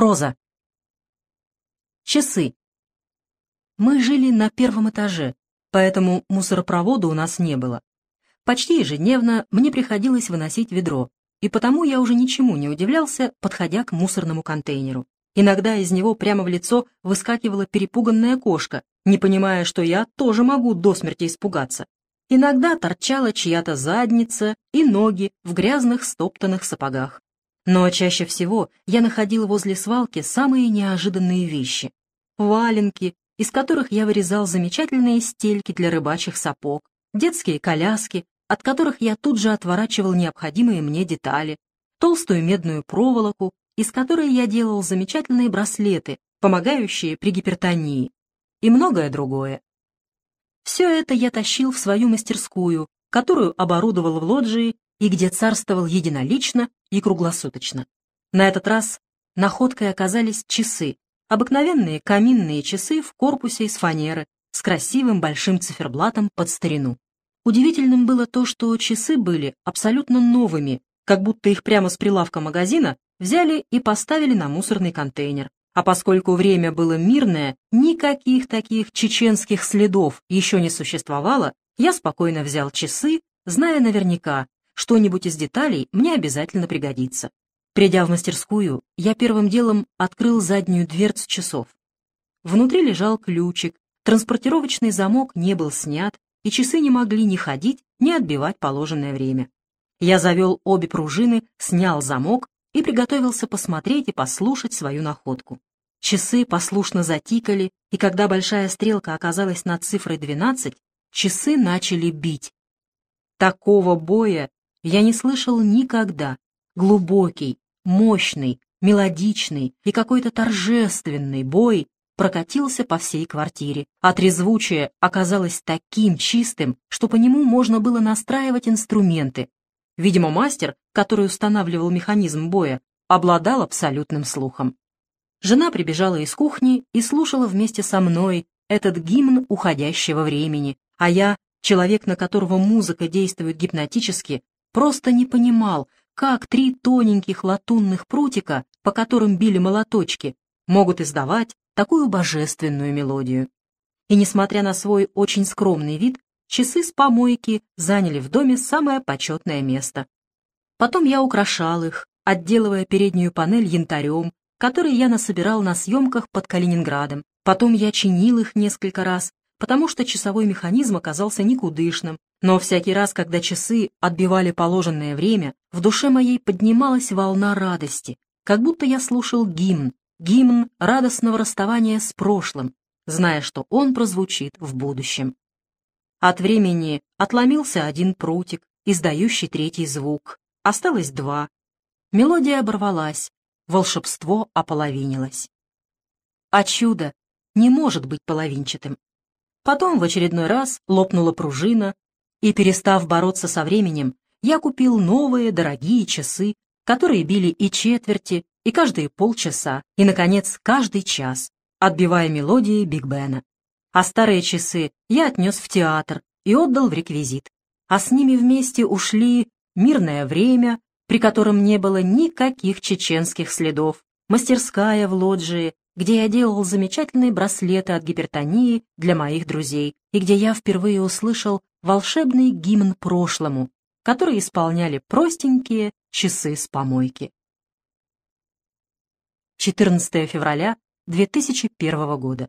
Проза. Часы. Мы жили на первом этаже, поэтому мусоропровода у нас не было. Почти ежедневно мне приходилось выносить ведро, и потому я уже ничему не удивлялся, подходя к мусорному контейнеру. Иногда из него прямо в лицо выскакивала перепуганная кошка, не понимая, что я тоже могу до смерти испугаться. Иногда торчала чья-то задница и ноги в грязных стоптанных сапогах. Но чаще всего я находил возле свалки самые неожиданные вещи. Валенки, из которых я вырезал замечательные стельки для рыбачьих сапог, детские коляски, от которых я тут же отворачивал необходимые мне детали, толстую медную проволоку, из которой я делал замечательные браслеты, помогающие при гипертонии, и многое другое. Все это я тащил в свою мастерскую, которую оборудовал в лоджии и где царствовал единолично и круглосуточно. На этот раз находкой оказались часы, обыкновенные каминные часы в корпусе из фанеры с красивым большим циферблатом под старину. Удивительным было то, что часы были абсолютно новыми, как будто их прямо с прилавка магазина взяли и поставили на мусорный контейнер. А поскольку время было мирное, никаких таких чеченских следов еще не существовало, я спокойно взял часы, зная наверняка, что-нибудь из деталей мне обязательно пригодится. Придя в мастерскую, я первым делом открыл заднюю дверцу часов. Внутри лежал ключик, транспортировочный замок не был снят, и часы не могли ни ходить, ни отбивать положенное время. Я завел обе пружины, снял замок и приготовился посмотреть и послушать свою находку. Часы послушно затикали, и когда большая стрелка оказалась над цифрой 12, часы начали бить. Такого боя я не слышал никогда. Глубокий, мощный, мелодичный и какой-то торжественный бой прокатился по всей квартире, а трезвучие оказалось таким чистым, что по нему можно было настраивать инструменты. Видимо, мастер, который устанавливал механизм боя, обладал абсолютным слухом. Жена прибежала из кухни и слушала вместе со мной этот гимн уходящего времени, а я, человек, на которого музыка действует гипнотически, просто не понимал, как три тоненьких латунных прутика, по которым били молоточки, могут издавать такую божественную мелодию. И несмотря на свой очень скромный вид, часы с помойки заняли в доме самое почетное место. Потом я украшал их, отделывая переднюю панель янтарем, который я насобирал на съемках под Калининградом. Потом я чинил их несколько раз, потому что часовой механизм оказался никудышным, но всякий раз, когда часы отбивали положенное время, в душе моей поднималась волна радости, как будто я слушал гимн, гимн радостного расставания с прошлым, зная, что он прозвучит в будущем. От времени отломился один прутик, издающий третий звук. Осталось два. Мелодия оборвалась, волшебство ополовинилось. А чудо не может быть половинчатым. Потом в очередной раз лопнула пружина, и, перестав бороться со временем, я купил новые дорогие часы, которые били и четверти, и каждые полчаса, и, наконец, каждый час, отбивая мелодии Биг Бена. А старые часы я отнес в театр и отдал в реквизит. А с ними вместе ушли «Мирное время», при котором не было никаких чеченских следов, мастерская в лоджии, где я делал замечательные браслеты от гипертонии для моих друзей, и где я впервые услышал волшебный гимн прошлому, который исполняли простенькие часы с помойки. 14 февраля 2001 года.